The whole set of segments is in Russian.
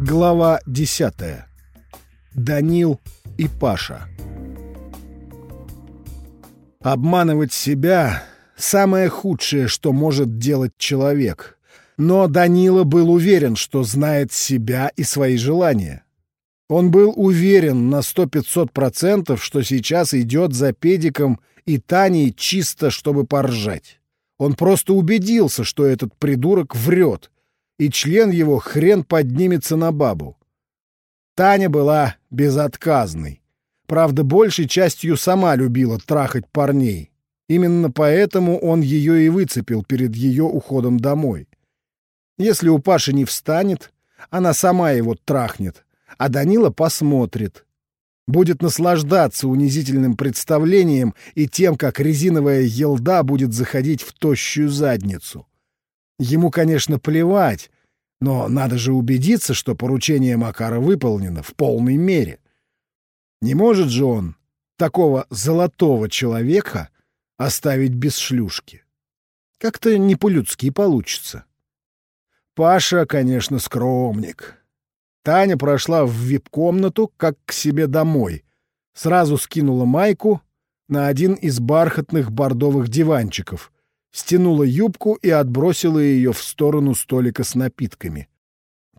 Глава 10. Данил и Паша. Обманывать себя — самое худшее, что может делать человек. Но Данила был уверен, что знает себя и свои желания. Он был уверен на сто пятьсот процентов, что сейчас идет за педиком и Таней чисто, чтобы поржать. Он просто убедился, что этот придурок врет, и член его хрен поднимется на бабу. Таня была безотказной. Правда, большей частью сама любила трахать парней. Именно поэтому он ее и выцепил перед ее уходом домой. Если у Паши не встанет, она сама его трахнет, а Данила посмотрит. Будет наслаждаться унизительным представлением и тем, как резиновая елда будет заходить в тощую задницу. Ему, конечно, плевать, но надо же убедиться, что поручение Макара выполнено в полной мере. Не может же он такого золотого человека оставить без шлюшки. Как-то не по-людски получится. Паша, конечно, скромник. Таня прошла в вип-комнату, как к себе домой. Сразу скинула майку на один из бархатных бордовых диванчиков, стянула юбку и отбросила ее в сторону столика с напитками.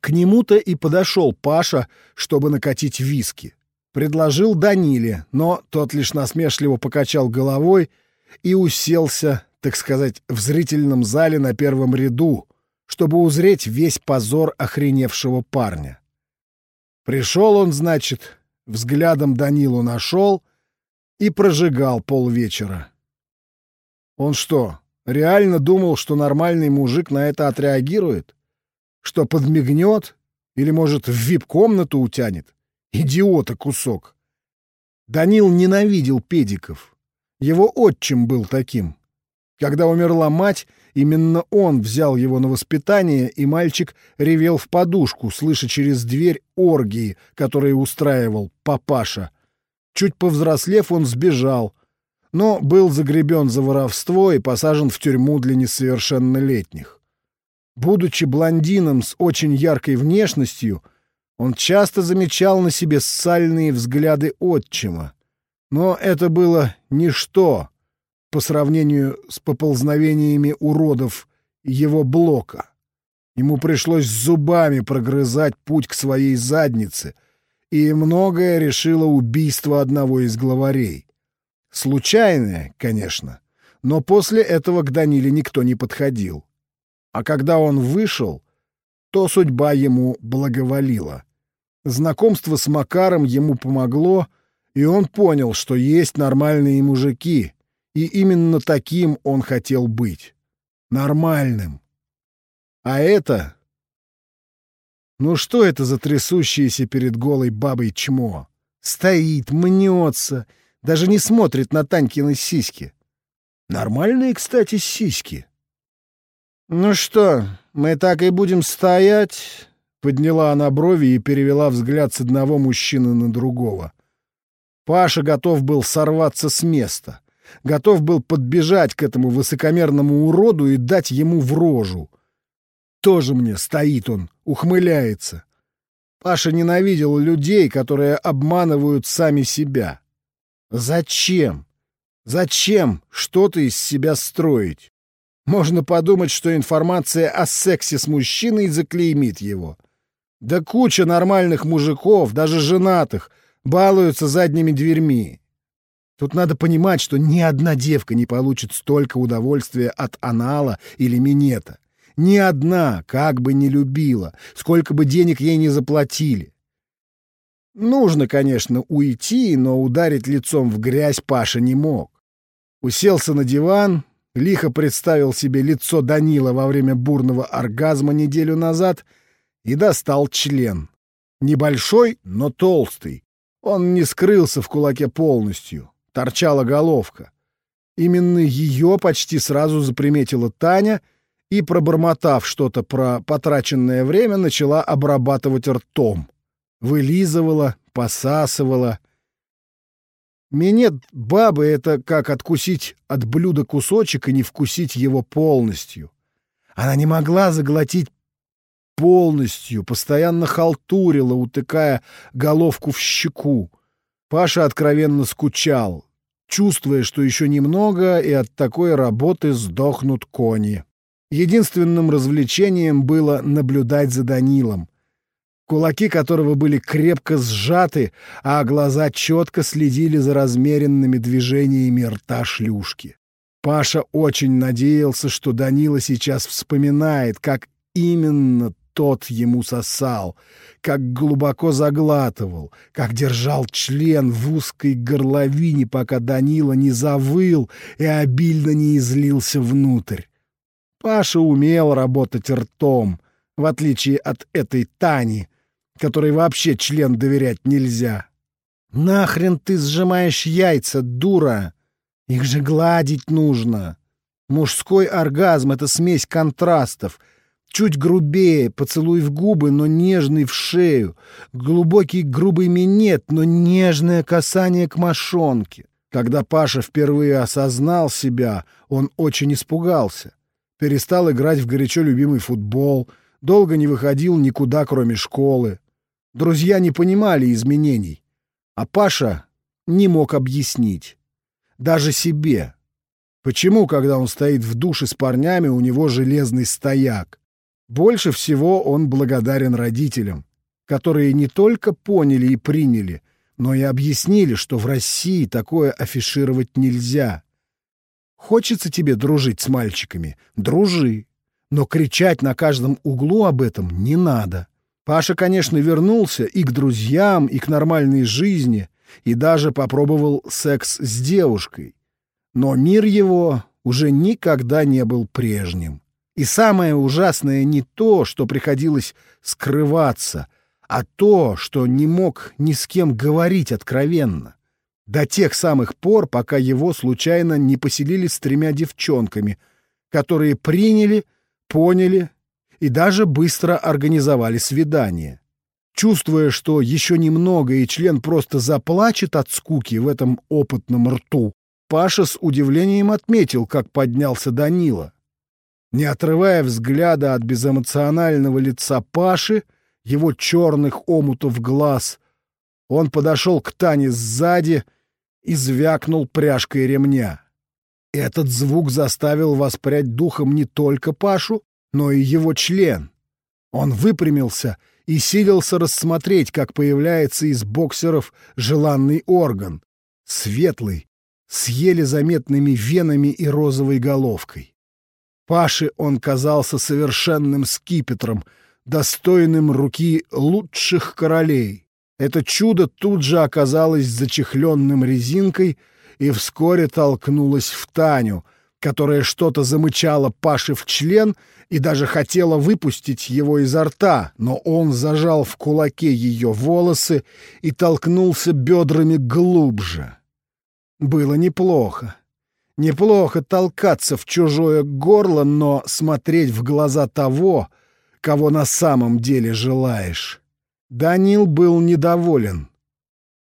К нему-то и подошел Паша, чтобы накатить виски. Предложил Даниле, но тот лишь насмешливо покачал головой и уселся, так сказать, в зрительном зале на первом ряду, чтобы узреть весь позор охреневшего парня. Пришел он, значит, взглядом Данилу нашел и прожигал полвечера. Он что, реально думал, что нормальный мужик на это отреагирует? Что подмигнет? Или, может, в вип-комнату утянет? Идиота кусок. Данил ненавидел педиков. Его отчим был таким. Когда умерла мать, именно он взял его на воспитание, и мальчик ревел в подушку, слыша через дверь оргии, которые устраивал папаша. Чуть повзрослев, он сбежал, но был загребен за воровство и посажен в тюрьму для несовершеннолетних. Будучи блондином с очень яркой внешностью, он часто замечал на себе сальные взгляды отчима. Но это было ничто по сравнению с поползновениями уродов его блока. Ему пришлось зубами прогрызать путь к своей заднице, и многое решило убийство одного из главарей. Случайное, конечно, но после этого к Даниле никто не подходил. А когда он вышел, то судьба ему благоволила. Знакомство с Макаром ему помогло, и он понял, что есть нормальные мужики, и именно таким он хотел быть. Нормальным. А это... Ну что это за трясущееся перед голой бабой чмо? Стоит, мнется, даже не смотрит на Танькины сиськи. Нормальные, кстати, сиськи. «Ну что, мы так и будем стоять?» Подняла она брови и перевела взгляд с одного мужчины на другого. Паша готов был сорваться с места. Готов был подбежать к этому высокомерному уроду и дать ему в рожу. Тоже мне стоит он, ухмыляется. Паша ненавидел людей, которые обманывают сами себя. Зачем? Зачем что-то из себя строить? Можно подумать, что информация о сексе с мужчиной заклеймит его. Да куча нормальных мужиков, даже женатых, балуются задними дверьми. Тут надо понимать, что ни одна девка не получит столько удовольствия от анала или минета. Ни одна, как бы ни любила, сколько бы денег ей не заплатили. Нужно, конечно, уйти, но ударить лицом в грязь Паша не мог. Уселся на диван, лихо представил себе лицо Данила во время бурного оргазма неделю назад и достал член. Небольшой, но толстый. Он не скрылся в кулаке полностью. Торчала головка. Именно ее почти сразу заприметила Таня и, пробормотав что-то про потраченное время, начала обрабатывать ртом вылизывала, посасывала. Минет бабы — это как откусить от блюда кусочек и не вкусить его полностью. Она не могла заглотить полностью, постоянно халтурила, утыкая головку в щеку. Паша откровенно скучал, чувствуя, что еще немного, и от такой работы сдохнут кони. Единственным развлечением было наблюдать за Данилом, кулаки которого были крепко сжаты, а глаза четко следили за размеренными движениями рта шлюшки. Паша очень надеялся, что Данила сейчас вспоминает, как именно тот ему сосал, как глубоко заглатывал, как держал член в узкой горловине, пока Данила не завыл и обильно не излился внутрь. Паша умел работать ртом, в отличие от этой Тани, которой вообще член доверять нельзя. «Нахрен ты сжимаешь яйца, дура? Их же гладить нужно. Мужской оргазм — это смесь контрастов. Чуть грубее, поцелуй в губы, но нежный в шею. Глубокий грубый минет, но нежное касание к мошонке. Когда Паша впервые осознал себя, он очень испугался перестал играть в горячо любимый футбол, долго не выходил никуда, кроме школы. Друзья не понимали изменений, а Паша не мог объяснить. Даже себе. Почему, когда он стоит в душе с парнями, у него железный стояк? Больше всего он благодарен родителям, которые не только поняли и приняли, но и объяснили, что в России такое афишировать нельзя. Хочется тебе дружить с мальчиками? Дружи. Но кричать на каждом углу об этом не надо. Паша, конечно, вернулся и к друзьям, и к нормальной жизни, и даже попробовал секс с девушкой. Но мир его уже никогда не был прежним. И самое ужасное не то, что приходилось скрываться, а то, что не мог ни с кем говорить откровенно. До тех самых пор, пока его случайно не поселили с тремя девчонками, которые приняли, поняли и даже быстро организовали свидание. Чувствуя, что еще немного и член просто заплачет от скуки в этом опытном рту, Паша с удивлением отметил, как поднялся Данила. Не отрывая взгляда от безэмоционального лица Паши, его черных омутов глаз, он подошел к Тане сзади и звякнул пряжкой ремня. Этот звук заставил воспрять духом не только Пашу, но и его член. Он выпрямился и силился рассмотреть, как появляется из боксеров желанный орган. Светлый, с еле заметными венами и розовой головкой. Паше он казался совершенным скипетром, достойным руки лучших королей. Это чудо тут же оказалось зачехленным резинкой и вскоре толкнулось в Таню, которая что-то замычала Паше в член и даже хотела выпустить его изо рта, но он зажал в кулаке ее волосы и толкнулся бедрами глубже. Было неплохо. Неплохо толкаться в чужое горло, но смотреть в глаза того, кого на самом деле желаешь. Данил был недоволен.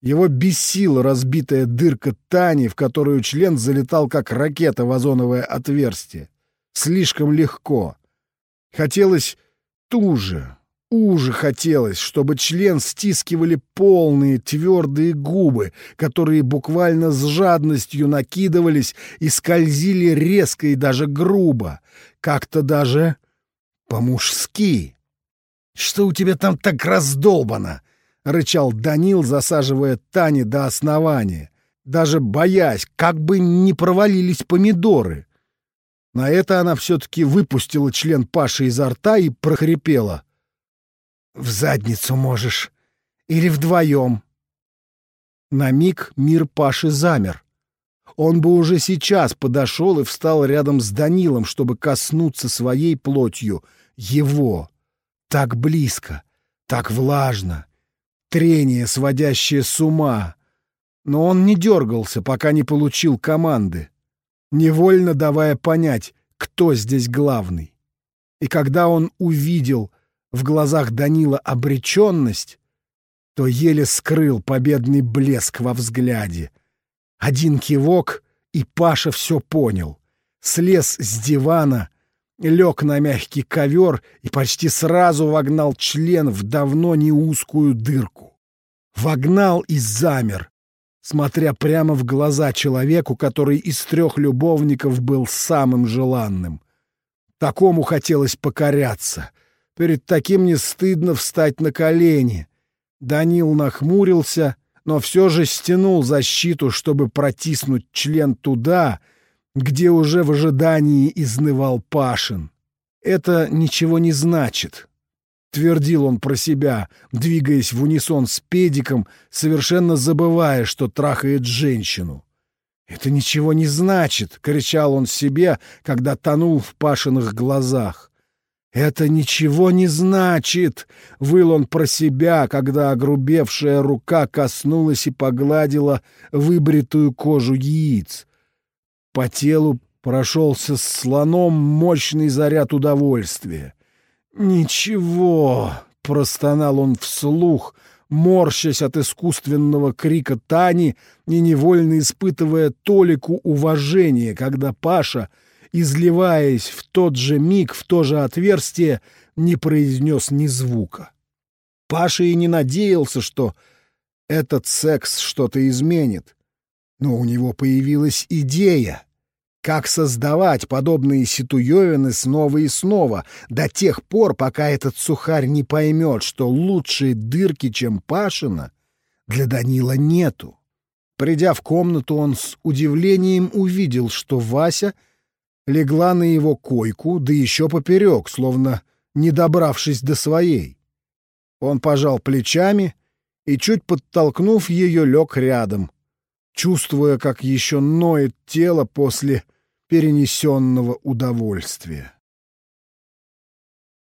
Его бесила разбитая дырка Тани, в которую член залетал как ракета в озоновое отверстие. Слишком легко. Хотелось туже, уже хотелось, чтобы член стискивали полные твердые губы, которые буквально с жадностью накидывались и скользили резко и даже грубо, как-то даже по-мужски. «Что у тебя там так раздолбано?» — рычал Данил, засаживая Тани до основания, даже боясь, как бы не провалились помидоры. На это она все-таки выпустила член Паши изо рта и прохрипела. «В задницу можешь. Или вдвоем». На миг мир Паши замер. Он бы уже сейчас подошел и встал рядом с Данилом, чтобы коснуться своей плотью его. Так близко, так влажно, трение, сводящее с ума. Но он не дергался, пока не получил команды, невольно давая понять, кто здесь главный. И когда он увидел в глазах Данила обреченность, то еле скрыл победный блеск во взгляде. Один кивок, и Паша все понял. Слез с дивана, лег на мягкий ковер и почти сразу вогнал член в давно не узкую дырку. Вогнал и замер, смотря прямо в глаза человеку, который из трех любовников был самым желанным. Такому хотелось покоряться. Перед таким не стыдно встать на колени. Данил нахмурился, но все же стянул защиту, чтобы протиснуть член туда, где уже в ожидании изнывал Пашин. «Это ничего не значит», — твердил он про себя, двигаясь в унисон с педиком, совершенно забывая, что трахает женщину. «Это ничего не значит», — кричал он себе, когда тонул в Пашиных глазах. «Это ничего не значит!» — выл он про себя, когда огрубевшая рука коснулась и погладила выбритую кожу яиц. По телу прошелся слоном мощный заряд удовольствия. «Ничего!» — простонал он вслух, морщась от искусственного крика Тани и невольно испытывая толику уважения, когда Паша, изливаясь в тот же миг в то же отверстие, не произнес ни звука. Паша и не надеялся, что этот секс что-то изменит. Но у него появилась идея. Как создавать подобные ситуевины снова и снова, до тех пор, пока этот сухарь не поймет, что лучшей дырки, чем Пашина, для Данила нету. Придя в комнату, он с удивлением увидел, что Вася легла на его койку, да еще поперек, словно не добравшись до своей. Он пожал плечами и, чуть подтолкнув ее, лег рядом, чувствуя, как еще ноет тело после перенесенного удовольствия.